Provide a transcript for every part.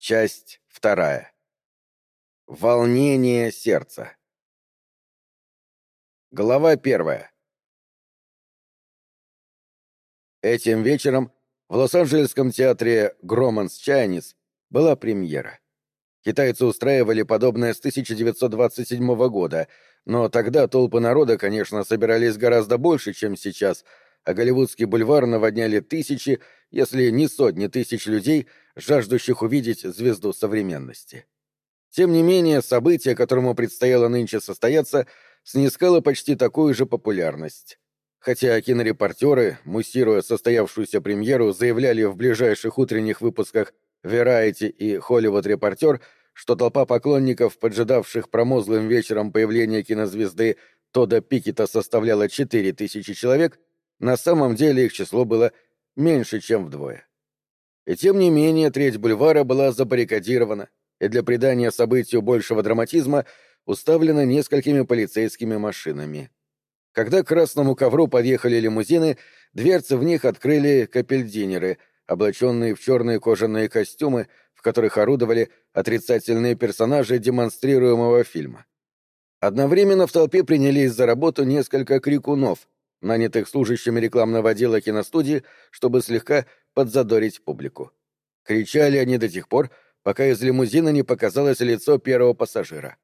Часть вторая. Волнение сердца. Глава первая. Этим вечером в Лос-Анджелесском театре «Громанс Чайнис» была премьера. Китайцы устраивали подобное с 1927 года, но тогда толпы народа, конечно, собирались гораздо больше, чем сейчас, а Голливудский бульвар наводняли тысячи, если не сотни тысяч людей, жаждущих увидеть звезду современности. Тем не менее, событие, которому предстояло нынче состояться, снискало почти такую же популярность. Хотя кинорепортеры, муссируя состоявшуюся премьеру, заявляли в ближайших утренних выпусках Variety и Hollywood Reporter, что толпа поклонников, поджидавших промозглым вечером появления кинозвезды Тода Пикета составляла 4000 человек, на самом деле их число было меньше, чем вдвое. И тем не менее треть бульвара была забаррикадирована, и для придания событию большего драматизма уставлена несколькими полицейскими машинами. Когда к красному ковру подъехали лимузины, дверцы в них открыли капельдинеры, облаченные в черные кожаные костюмы, в которых орудовали отрицательные персонажи демонстрируемого фильма. Одновременно в толпе принялись за работу несколько крикунов, нанятых служащими рекламного отдела киностудии, чтобы слегка подзадорить публику. Кричали они до тех пор, пока из лимузина не показалось лицо первого пассажира.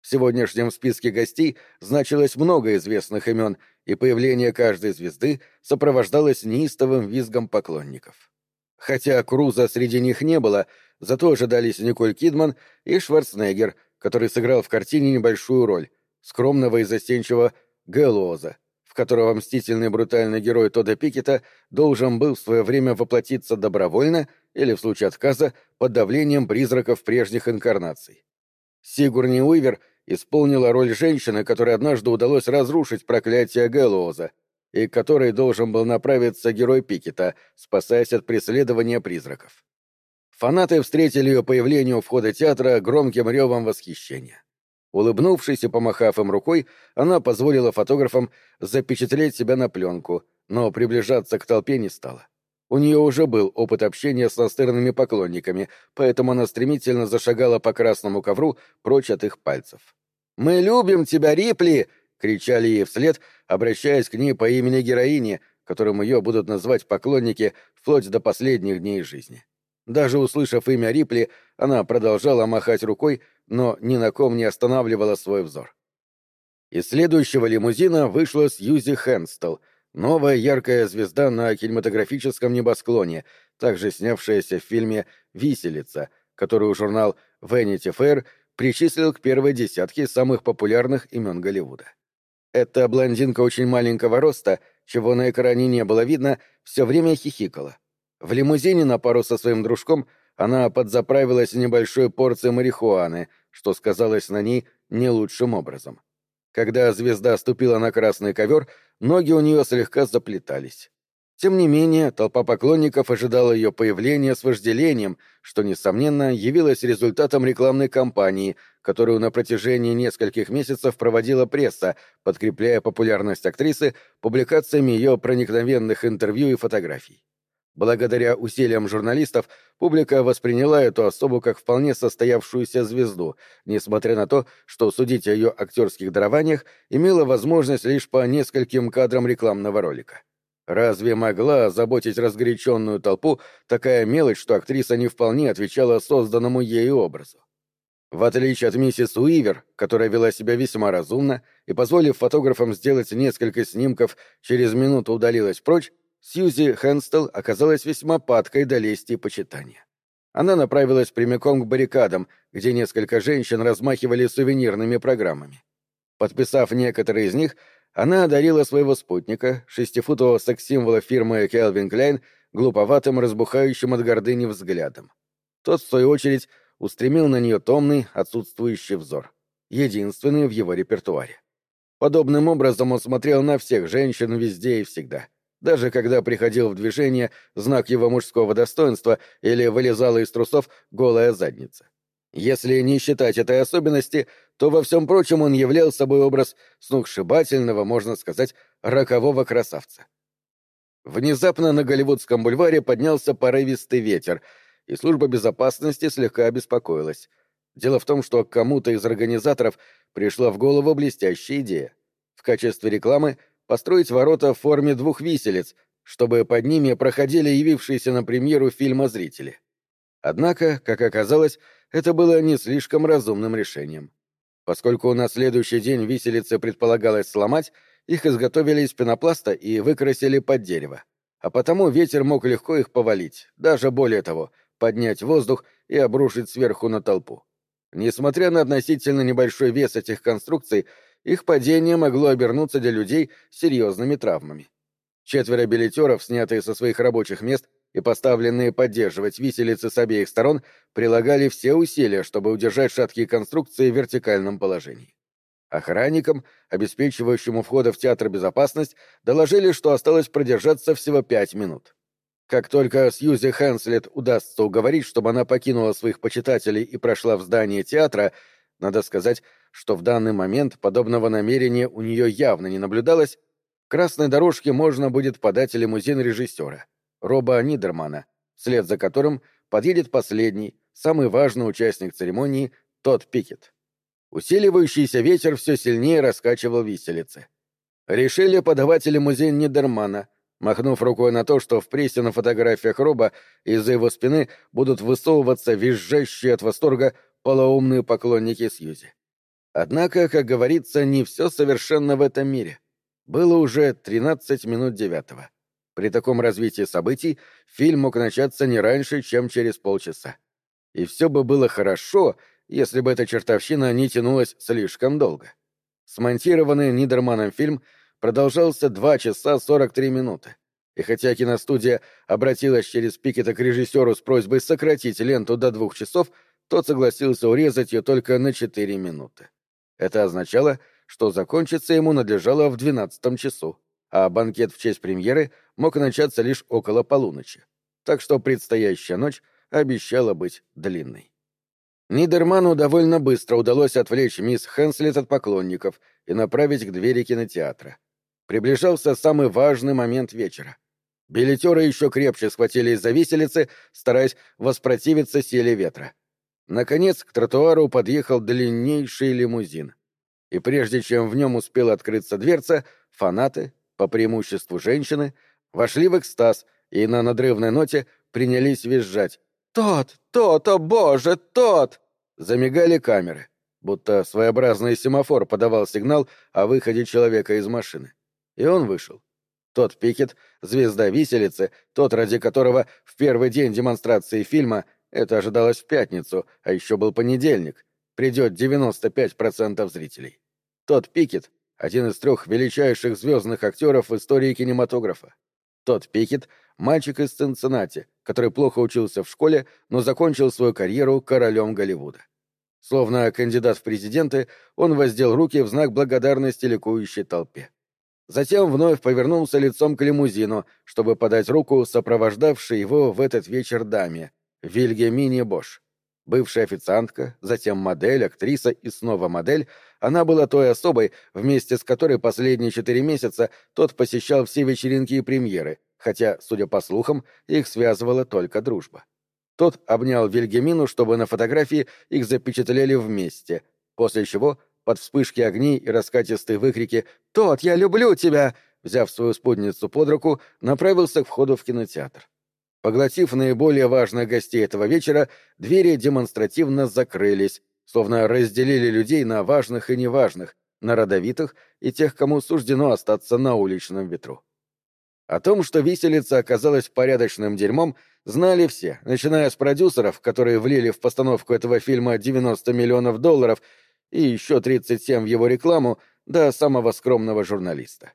В сегодняшнем списке гостей значилось много известных имен, и появление каждой звезды сопровождалось неистовым визгом поклонников. Хотя Круза среди них не было, зато ожидались Николь Кидман и Шварценеггер, который сыграл в картине небольшую роль, скромного и застенчивого Гэллоуза, в которого мстительный брутальный герой Тода Пикета должен был в свое время воплотиться добровольно или, в случае отказа, под давлением призраков прежних инкарнаций. Сигурни Уивер исполнила роль женщины, которой однажды удалось разрушить проклятие Гэллоуза, и к которой должен был направиться герой Пикета, спасаясь от преследования призраков. Фанаты встретили ее появление у входа театра громким ревом восхищения. Улыбнувшись и помахав им рукой, она позволила фотографам запечатлеть себя на пленку, но приближаться к толпе не стала. У нее уже был опыт общения с настырными поклонниками, поэтому она стремительно зашагала по красному ковру прочь от их пальцев. «Мы любим тебя, Рипли!» — кричали ей вслед, обращаясь к ней по имени героини, которым ее будут называть поклонники вплоть до последних дней жизни. Даже услышав имя Рипли, она продолжала махать рукой, но ни на ком не останавливала свой взор. Из следующего лимузина вышла Сьюзи Хэнстел, новая яркая звезда на кинематографическом небосклоне, также снявшаяся в фильме «Виселица», которую журнал Vanity Fair причислил к первой десятке самых популярных имен Голливуда. Эта блондинка очень маленького роста, чего на экране не было видно, все время хихикала. В лимузине на пару со своим дружком она подзаправилась небольшой порцией марихуаны, что сказалось на ней не лучшим образом. Когда звезда ступила на красный ковер, ноги у нее слегка заплетались. Тем не менее, толпа поклонников ожидала ее появления с вожделением, что, несомненно, явилось результатом рекламной кампании, которую на протяжении нескольких месяцев проводила пресса, подкрепляя популярность актрисы публикациями ее проникновенных интервью и фотографий. Благодаря усилиям журналистов публика восприняла эту особу как вполне состоявшуюся звезду, несмотря на то, что судить о ее актерских дарованиях имела возможность лишь по нескольким кадрам рекламного ролика. Разве могла заботить разгоряченную толпу такая мелочь, что актриса не вполне отвечала созданному ею образу? В отличие от миссис Уивер, которая вела себя весьма разумно и, позволив фотографам сделать несколько снимков, через минуту удалилась прочь, Сьюзи Хэнстел оказалась весьма падкой до лести и почитания. Она направилась прямиком к баррикадам, где несколько женщин размахивали сувенирными программами. Подписав некоторые из них, она одарила своего спутника, шестифутового секс-символа фирмы Келвин Клейн, глуповатым, разбухающим от гордыни взглядом. Тот, в свою очередь, устремил на нее томный, отсутствующий взор. Единственный в его репертуаре. Подобным образом он смотрел на всех женщин везде и всегда — даже когда приходил в движение знак его мужского достоинства или вылезала из трусов голая задница. Если не считать этой особенности, то во всем прочем он являл собой образ сногсшибательного, можно сказать, рокового красавца. Внезапно на Голливудском бульваре поднялся порывистый ветер, и служба безопасности слегка обеспокоилась. Дело в том, что кому-то из организаторов пришла в голову блестящая идея. В качестве рекламы построить ворота в форме двух виселиц, чтобы под ними проходили явившиеся на премьеру фильма зрители. Однако, как оказалось, это было не слишком разумным решением. Поскольку на следующий день виселицы предполагалось сломать, их изготовили из пенопласта и выкрасили под дерево. А потому ветер мог легко их повалить, даже более того, поднять воздух и обрушить сверху на толпу. Несмотря на относительно небольшой вес этих конструкций, их падение могло обернуться для людей серьезными травмами. Четверо билетеров, снятые со своих рабочих мест и поставленные поддерживать виселицы с обеих сторон, прилагали все усилия, чтобы удержать шаткие конструкции в вертикальном положении. Охранникам, обеспечивающим у входа в театр безопасность, доложили, что осталось продержаться всего пять минут. Как только Сьюзи Хэнслет удастся уговорить, чтобы она покинула своих почитателей и прошла в здание театра, надо сказать, что в данный момент подобного намерения у нее явно не наблюдалось, красной дорожке можно будет подать лимузин режиссера, Роба Нидермана, вслед за которым подъедет последний, самый важный участник церемонии, тот Пикет. Усиливающийся ветер все сильнее раскачивал виселицы. Решили подавать лимузин Нидермана, махнув рукой на то, что в прессе на фотографиях Роба из-за его спины будут высовываться визжащие от восторга полоумные поклонники Сьюзи. Однако, как говорится, не все совершенно в этом мире. Было уже 13 минут девятого. При таком развитии событий фильм мог начаться не раньше, чем через полчаса. И все бы было хорошо, если бы эта чертовщина не тянулась слишком долго. Смонтированный Нидерманом фильм продолжался 2 часа 43 минуты. И хотя киностудия обратилась через Пикета к режиссеру с просьбой сократить ленту до двух часов, тот согласился урезать ее только на 4 минуты. Это означало, что закончиться ему надлежало в 12 часу, а банкет в честь премьеры мог начаться лишь около полуночи. Так что предстоящая ночь обещала быть длинной. Нидерману довольно быстро удалось отвлечь мисс Хенслет от поклонников и направить к двери кинотеатра. Приближался самый важный момент вечера. Билетеры еще крепче схватились за виселицы, стараясь воспротивиться силе ветра. Наконец к тротуару подъехал длиннейший лимузин. И прежде чем в нем успела открыться дверца, фанаты, по преимуществу женщины, вошли в экстаз и на надрывной ноте принялись визжать. «Тот! Тот! О боже! Тот!» Замигали камеры, будто своеобразный семафор подавал сигнал о выходе человека из машины. И он вышел. Тот Пикет, звезда виселицы, тот, ради которого в первый день демонстрации фильма, это ожидалось в пятницу, а еще был понедельник, придет 95% зрителей. Тот Пикет — один из трех величайших звездных актеров в истории кинематографа. Тот Пикет — мальчик из Цинциннати, который плохо учился в школе, но закончил свою карьеру королем Голливуда. Словно кандидат в президенты, он воздел руки в знак благодарности ликующей толпе. Затем вновь повернулся лицом к лимузину, чтобы подать руку сопровождавшей его в этот вечер даме, Вильгемине Бош. Бывшая официантка, затем модель, актриса и снова модель, она была той особой, вместе с которой последние четыре месяца тот посещал все вечеринки и премьеры, хотя, судя по слухам, их связывала только дружба. Тот обнял Вильгемину, чтобы на фотографии их запечатлели вместе, после чего, под вспышки огней и раскатистые выкрики «Тот, я люблю тебя!» взяв свою спутницу под руку, направился к входу в кинотеатр. Поглотив наиболее важных гостей этого вечера, двери демонстративно закрылись, словно разделили людей на важных и неважных, на родовитых и тех, кому суждено остаться на уличном ветру. О том, что виселица оказалась порядочным дерьмом, знали все, начиная с продюсеров, которые влили в постановку этого фильма 90 миллионов долларов и еще 37 в его рекламу, до самого скромного журналиста.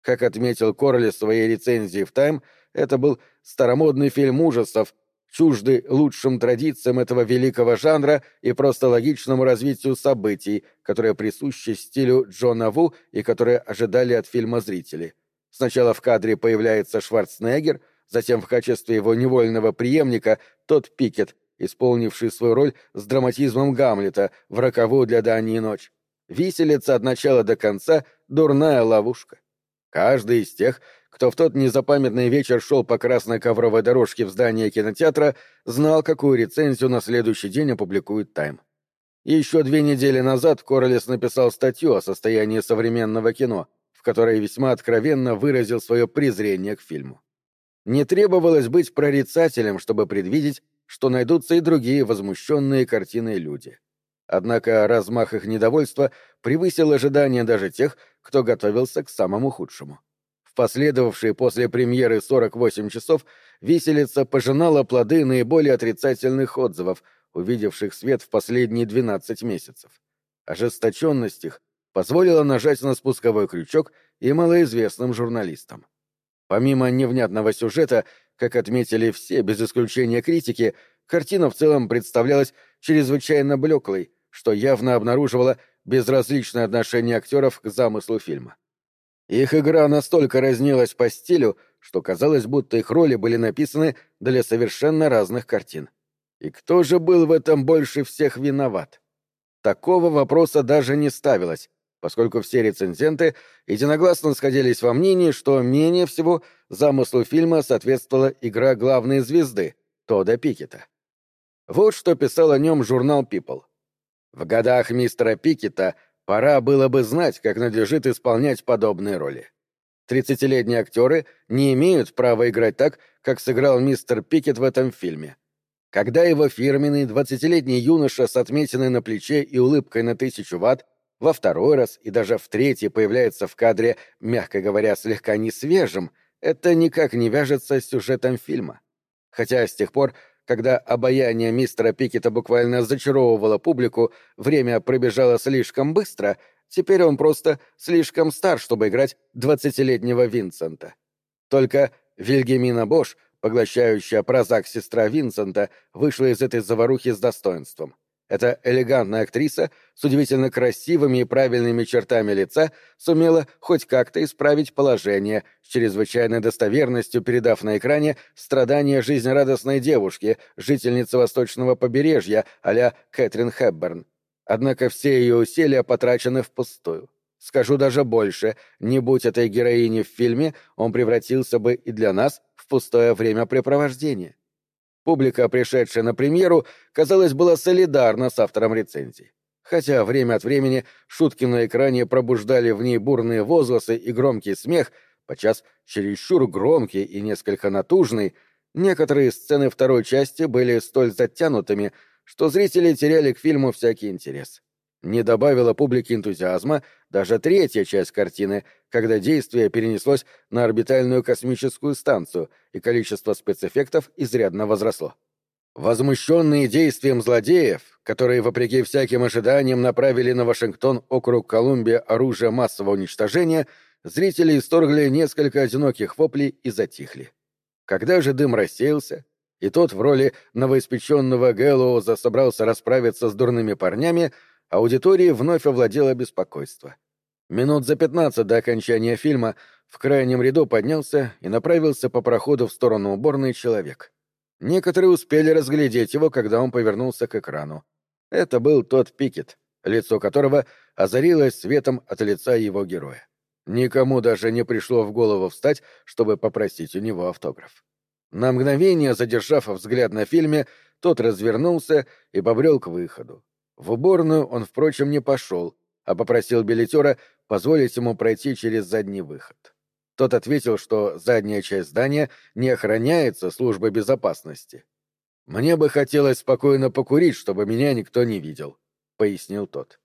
Как отметил Корли в своей рецензии в «Тайм», это был старомодный фильм ужасов, чуждый лучшим традициям этого великого жанра и просто логичному развитию событий, которые присущи стилю Джона Ву и которые ожидали от фильма зрители. Сначала в кадре появляется Шварценеггер, затем в качестве его невольного преемника тот Пикет, исполнивший свою роль с драматизмом Гамлета в роковую для Дании ночь. Виселица от начала до конца — дурная ловушка. Каждый из тех, кто в тот незапамятный вечер шел по красной ковровой дорожке в здание кинотеатра, знал, какую рецензию на следующий день опубликует «Тайм». Еще две недели назад Королес написал статью о состоянии современного кино, в которой весьма откровенно выразил свое презрение к фильму. Не требовалось быть прорицателем, чтобы предвидеть, что найдутся и другие возмущенные картиной люди. Однако размах их недовольства превысил ожидания даже тех, кто готовился к самому худшему. Последовавшие после премьеры 48 часов виселица пожинала плоды наиболее отрицательных отзывов, увидевших свет в последние 12 месяцев. Ожесточенность их позволила нажать на спусковой крючок и малоизвестным журналистам. Помимо невнятного сюжета, как отметили все, без исключения критики, картина в целом представлялась чрезвычайно блеклой, что явно обнаруживало безразличное отношение актеров к замыслу фильма. Их игра настолько разнилась по стилю, что казалось, будто их роли были написаны для совершенно разных картин. И кто же был в этом больше всех виноват? Такого вопроса даже не ставилось, поскольку все рецензенты единогласно сходились во мнении, что менее всего замыслу фильма соответствовала игра главной звезды Тода Пикета. Вот что писал о нем журнал People. В годах мистера Пикета пора было бы знать, как надлежит исполнять подобные роли. Тридцатилетние актеры не имеют права играть так, как сыграл мистер Пикет в этом фильме. Когда его фирменный двадцатилетний юноша с отметиной на плече и улыбкой на тысячу ватт во второй раз и даже в третий появляется в кадре, мягко говоря, слегка несвежим, это никак не вяжется с сюжетом фильма. Хотя с тех пор, когда обаяние мистера Пикета буквально зачаровывало публику, время пробежало слишком быстро, теперь он просто слишком стар, чтобы играть двадцатилетнего Винсента. Только Вильгемина Бош, поглощающая прозак сестра Винсента, вышла из этой заварухи с достоинством. Эта элегантная актриса с удивительно красивыми и правильными чертами лица сумела хоть как-то исправить положение, с чрезвычайной достоверностью передав на экране страдания жизнерадостной девушки, жительницы восточного побережья а Кэтрин Хэбберн. Однако все ее усилия потрачены впустую. Скажу даже больше, не будь этой героини в фильме, он превратился бы и для нас в пустое времяпрепровождение. Публика, пришедшая на премьеру, казалось, была солидарна с автором рецензии. Хотя время от времени шутки на экране пробуждали в ней бурные возгласы и громкий смех, подчас чересчур громкий и несколько натужный, некоторые сцены второй части были столь затянутыми, что зрители теряли к фильму всякий интерес. Не добавила публике энтузиазма даже третья часть картины, когда действие перенеслось на орбитальную космическую станцию, и количество спецэффектов изрядно возросло. Возмущенные действием злодеев, которые, вопреки всяким ожиданиям, направили на Вашингтон округ Колумбия оружие массового уничтожения, зрители исторгли несколько одиноких воплей и затихли. Когда же дым рассеялся, и тот в роли новоиспеченного Гэллоуза собрался расправиться с дурными парнями, аудитории вновь овладело беспокойство. Минут за пятнадцать до окончания фильма в крайнем ряду поднялся и направился по проходу в сторону уборной человек. Некоторые успели разглядеть его, когда он повернулся к экрану. Это был тот Пикет, лицо которого озарилось светом от лица его героя. Никому даже не пришло в голову встать, чтобы попросить у него автограф. На мгновение, задержав взгляд на фильме, тот развернулся и побрел к выходу. В уборную он, впрочем, не пошел, а попросил билетера позволить ему пройти через задний выход. Тот ответил, что задняя часть здания не охраняется службой безопасности. «Мне бы хотелось спокойно покурить, чтобы меня никто не видел», — пояснил тот.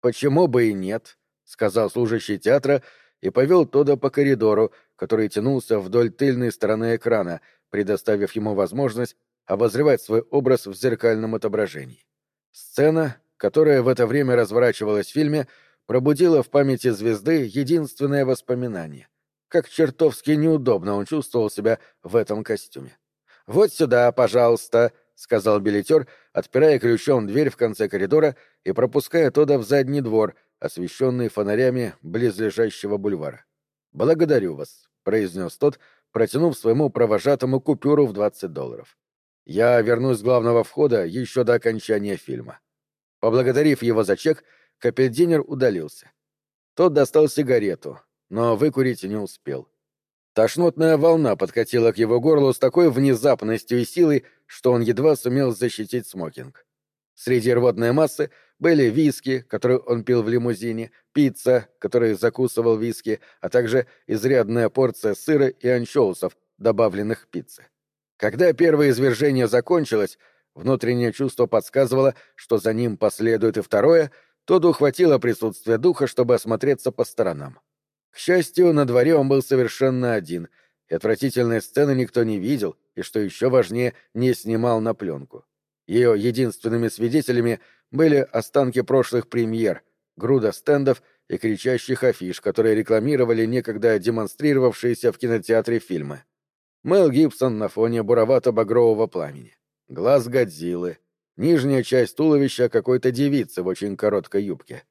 «Почему бы и нет?» — сказал служащий театра и повел Тода по коридору, который тянулся вдоль тыльной стороны экрана, предоставив ему возможность обозревать свой образ в зеркальном отображении. Сцена, которая в это время разворачивалась в фильме, пробудила в памяти звезды единственное воспоминание. Как чертовски неудобно он чувствовал себя в этом костюме. «Вот сюда, пожалуйста», — сказал билетер, отпирая ключом дверь в конце коридора и пропуская Тода в задний двор, освещенный фонарями близлежащего бульвара. «Благодарю вас», — произнес тот, протянув своему провожатому купюру в двадцать долларов. Я вернусь с главного входа еще до окончания фильма. Поблагодарив его за чек, капельдинер удалился. Тот достал сигарету, но выкурить не успел. Тошнотная волна подкатила к его горлу с такой внезапностью и силой, что он едва сумел защитить смокинг. Среди рвотной массы были виски, которые он пил в лимузине, пицца, которой закусывал виски, а также изрядная порция сыра и анчоусов, добавленных к пицце. Когда первое извержение закончилось, внутреннее чувство подсказывало, что за ним последует и второе, Тоду хватило присутствия духа, чтобы осмотреться по сторонам. К счастью, на дворе он был совершенно один, и отвратительной сцены никто не видел, и, что еще важнее, не снимал на пленку. Ее единственными свидетелями были останки прошлых премьер, груда стендов и кричащих афиш, которые рекламировали некогда демонстрировавшиеся в кинотеатре фильмы. Мел Гибсон на фоне буровато-багрового пламени. Глаз Годзиллы. Нижняя часть туловища какой-то девицы в очень короткой юбке.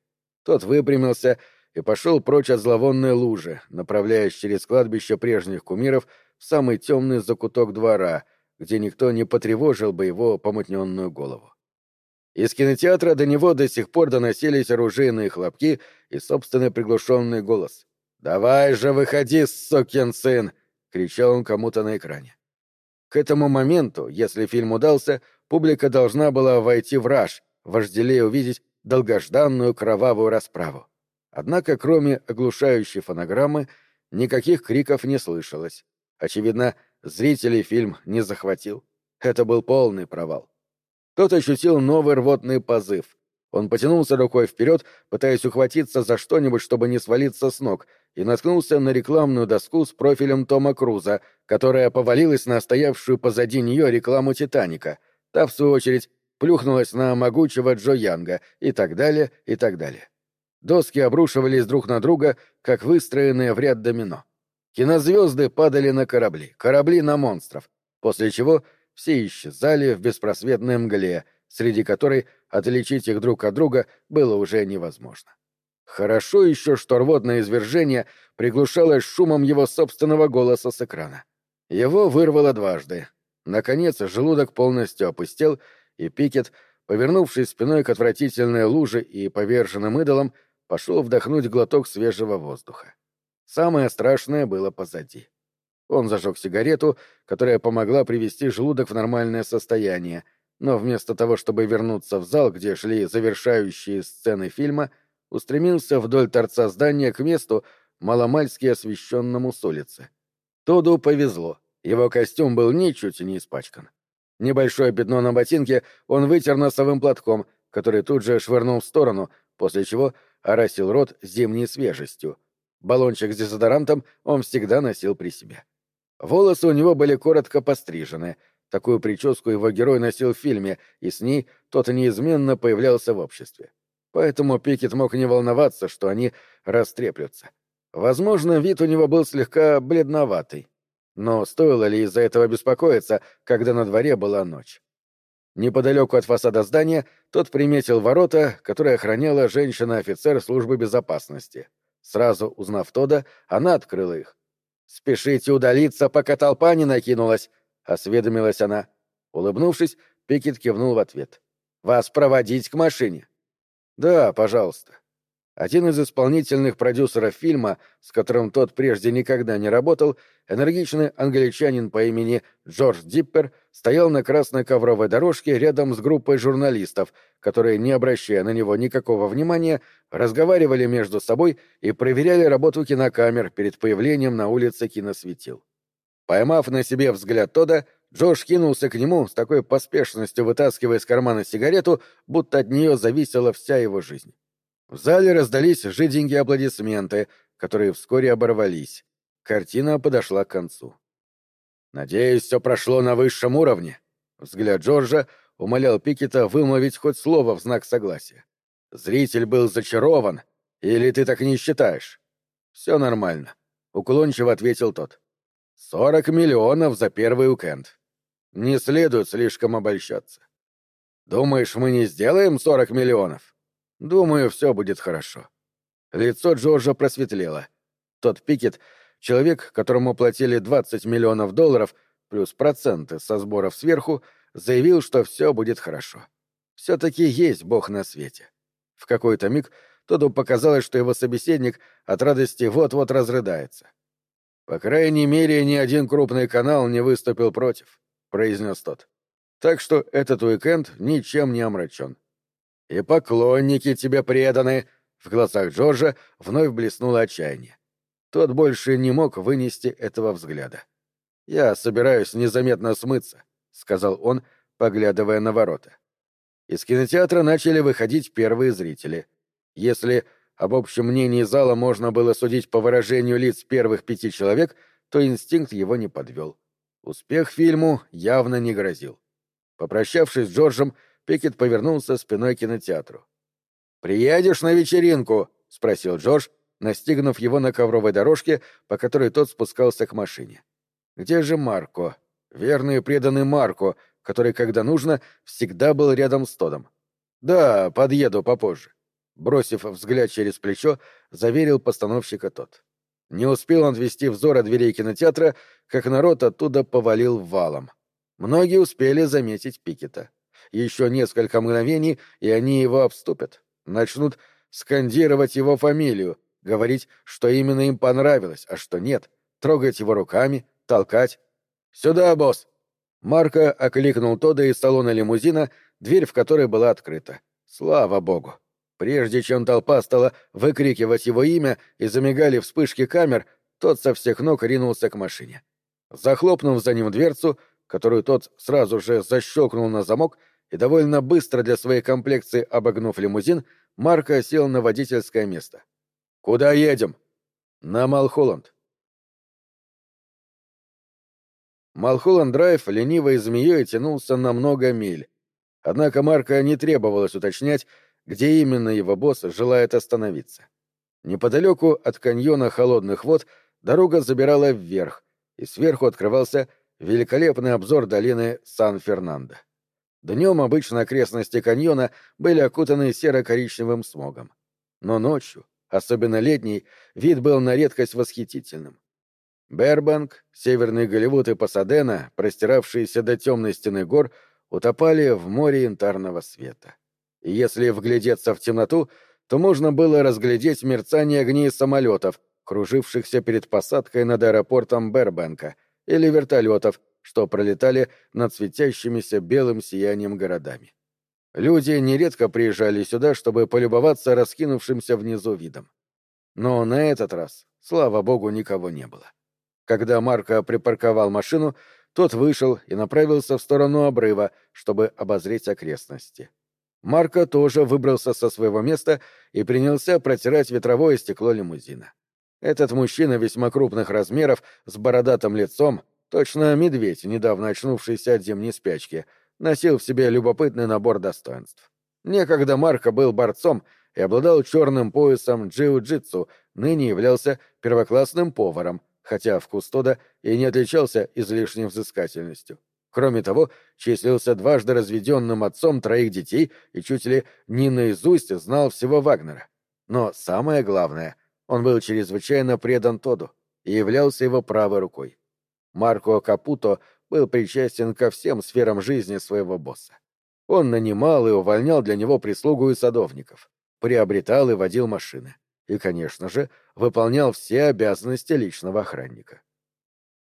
Тот выпрямился и пошел прочь от зловонной лужи, направляясь через кладбище прежних кумиров в самый темный закуток двора, где никто не потревожил бы его помутненную голову. Из кинотеатра до него до сих пор доносились оружейные хлопки и собственный приглушенный голос. «Давай же выходи, сукин сын!» — кричал он кому-то на экране. К этому моменту, если фильм удался, публика должна была войти в раж, вожделея увидеть долгожданную кровавую расправу. Однако, кроме оглушающей фонограммы, никаких криков не слышалось. Очевидно, зрителей фильм не захватил. Это был полный провал. Тот ощутил новый рвотный позыв. Он потянулся рукой вперед, пытаясь ухватиться за что-нибудь, чтобы не свалиться с ног, и наткнулся на рекламную доску с профилем Тома Круза, которая повалилась на стоявшую позади нее рекламу «Титаника». Та, в свою очередь, плюхнулась на могучего Джо Янга и так далее, и так далее. Доски обрушивались друг на друга, как выстроенные в ряд домино. Кинозвезды падали на корабли, корабли на монстров, после чего все исчезали в беспросветной мгле, среди которой отличить их друг от друга было уже невозможно. Хорошо еще, что рвотное извержение приглушалось шумом его собственного голоса с экрана. Его вырвало дважды. Наконец, желудок полностью опустел, и Пикет, повернувшись спиной к отвратительной луже и поверженным идолам, пошел вдохнуть глоток свежего воздуха. Самое страшное было позади. Он зажег сигарету, которая помогла привести желудок в нормальное состояние, но вместо того, чтобы вернуться в зал, где шли завершающие сцены фильма, устремился вдоль торца здания к месту, маломальски освещенному с улицы. Тоду повезло, его костюм был ничуть не испачкан. Небольшое пятно на ботинке он вытер носовым платком, который тут же швырнул в сторону, после чего оросил рот зимней свежестью. Баллончик с дезодорантом он всегда носил при себе. Волосы у него были коротко пострижены. Такую прическу его герой носил в фильме, и с ней тот неизменно появлялся в обществе. Поэтому Пикет мог не волноваться, что они растреплются. Возможно, вид у него был слегка бледноватый. Но стоило ли из-за этого беспокоиться, когда на дворе была ночь? Неподалеку от фасада здания тот приметил ворота, которые охраняла женщина-офицер службы безопасности. Сразу узнав Тода, она открыла их. «Спешите удалиться, пока толпа не накинулась», — осведомилась она. Улыбнувшись, Пикет кивнул в ответ. «Вас проводить к машине?» «Да, пожалуйста». Один из исполнительных продюсеров фильма, с которым тот прежде никогда не работал, энергичный англичанин по имени Джордж Диппер, стоял на красной ковровой дорожке рядом с группой журналистов, которые, не обращая на него никакого внимания, разговаривали между собой и проверяли работу кинокамер перед появлением на улице киносветил. Поймав на себе взгляд Тода, Джош кинулся к нему с такой поспешностью, вытаскивая из кармана сигарету, будто от нее зависела вся его жизнь. В зале раздались жиденькие аплодисменты, которые вскоре оборвались. Картина подошла к концу. «Надеюсь, все прошло на высшем уровне». Взгляд Джорджа умолял Пикета вымолвить хоть слово в знак согласия. «Зритель был зачарован. Или ты так не считаешь?» «Все нормально», — уклончиво ответил тот. «Сорок миллионов за первый уикенд. Не следует слишком обольщаться. Думаешь, мы не сделаем сорок миллионов?» Думаю, все будет хорошо. Лицо Джорджа просветлело. Тот Пикет, человек, которому платили 20 миллионов долларов, плюс проценты со сборов сверху, заявил, что все будет хорошо. Все-таки есть Бог на свете. В какой-то миг Тоду показалось, что его собеседник от радости вот-вот разрыдается. По крайней мере, ни один крупный канал не выступил против, произнес тот. Так что этот уикенд ничем не омрачен. И поклонники тебе преданы, в глазах Джорджа вновь блеснуло отчаяние. Тот больше не мог вынести этого взгляда. «Я собираюсь незаметно смыться», — сказал он, поглядывая на ворота. Из кинотеатра начали выходить первые зрители. Если об общем мнении зала можно было судить по выражению лиц первых пяти человек, то инстинкт его не подвел. Успех фильму явно не грозил. Попрощавшись с Джорджем, Пикет повернулся спиной к кинотеатру. «Приедешь на вечеринку?» — спросил Джордж, настигнув его на ковровой дорожке, по которой тот спускался к машине. «Где же Марко? Верный и преданный Марко, который, когда нужно, всегда был рядом с Тодом. Да, подъеду попозже. Бросив взгляд через плечо, заверил постановщика тот. Не успел он вести взор от дверей кинотеатра, как народ оттуда повалил валом. Многие успели заметить Пикета. Еще несколько мгновений, и они его обступят. Начнут скандировать его фамилию, говорить, что именно им понравилось, а что нет, трогать его руками, толкать. «Сюда, босс!» Марко окликнул Тода из салона лимузина, дверь в которой была открыта. Слава богу! Прежде чем толпа стала выкрикивать его имя и замигали вспышки камер, тот со всех ног ринулся к машине. Захлопнув за ним дверцу, которую тот сразу же защелкнул на замок и довольно быстро для своей комплекции обогнув лимузин, Марко сел на водительское место. «Куда едем?» «На Малхолланд», Малхолланд-драйв ленивой змеей тянулся на много миль. Однако Марка не требовалось уточнять, где именно его босс желает остановиться. Неподалеку от каньона холодных вод дорога забирала вверх, и сверху открывался великолепный обзор долины Сан-Фернандо. Днем обычно окрестности каньона были окутаны серо-коричневым смогом. Но ночью, особенно летней, вид был на редкость восхитительным. Бербанк, Северный Голливуд и Пасадена, простиравшиеся до темной стены гор, утопали в море янтарного света. И если вглядеться в темноту, то можно было разглядеть мерцание огней самолетов, кружившихся перед посадкой над аэропортом Бербанка, или вертолетов, что пролетали над светящимися белым сиянием городами. Люди нередко приезжали сюда, чтобы полюбоваться раскинувшимся внизу видом. Но на этот раз, слава богу, никого не было. Когда Марко припарковал машину, тот вышел и направился в сторону обрыва, чтобы обозреть окрестности. Марко тоже выбрался со своего места и принялся протирать ветровое стекло лимузина. Этот мужчина весьма крупных размеров, с бородатым лицом, точно медведь, недавно очнувшийся от зимней спячки, носил в себе любопытный набор достоинств. Некогда Марко был борцом и обладал черным поясом джиу-джитсу, ныне являлся первоклассным поваром, хотя вкус Тода и не отличался излишней взыскательностью. Кроме того, числился дважды разведенным отцом троих детей и чуть ли не наизусть знал всего Вагнера. Но самое главное, он был чрезвычайно предан Тоду и являлся его правой рукой. Марко Капуто был причастен ко всем сферам жизни своего босса. Он нанимал и увольнял для него прислугу и садовников, приобретал и водил машины и, конечно же, выполнял все обязанности личного охранника.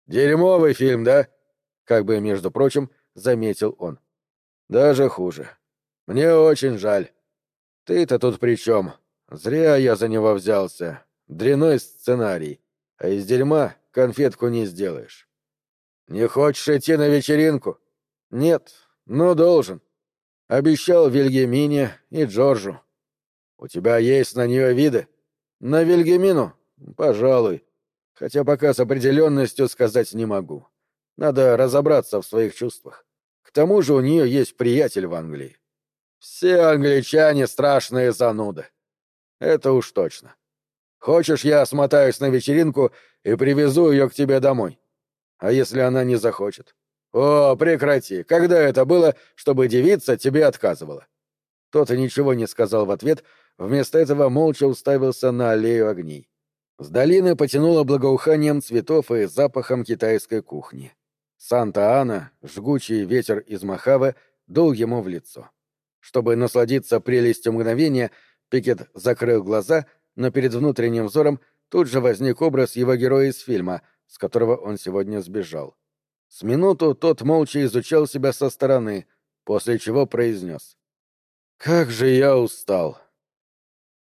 «Дерьмовый фильм, да?» — как бы, между прочим, заметил он. «Даже хуже. Мне очень жаль. Ты-то тут при чем? Зря я за него взялся. Дряной сценарий. А из дерьма конфетку не сделаешь. Не хочешь идти на вечеринку? Нет, но должен. Обещал Вильгемине и Джорджу. У тебя есть на нее виды? На Вильгемину? Пожалуй. Хотя пока с определенностью сказать не могу. Надо разобраться в своих чувствах. К тому же у нее есть приятель в Англии. Все англичане страшные зануды. Это уж точно. Хочешь, я смотаюсь на вечеринку и привезу ее к тебе домой? А если она не захочет? О, прекрати! Когда это было, чтобы девица тебе отказывала? Тот и ничего не сказал в ответ, вместо этого молча уставился на аллею огней. С долины потянуло благоуханием цветов и запахом китайской кухни. Санта-Ана, жгучий ветер из Махавы, дул ему в лицо. Чтобы насладиться прелестью мгновения, Пикет закрыл глаза, но перед внутренним взором тут же возник образ его героя из фильма, с которого он сегодня сбежал. С минуту тот молча изучал себя со стороны, после чего произнес. «Как же я устал!»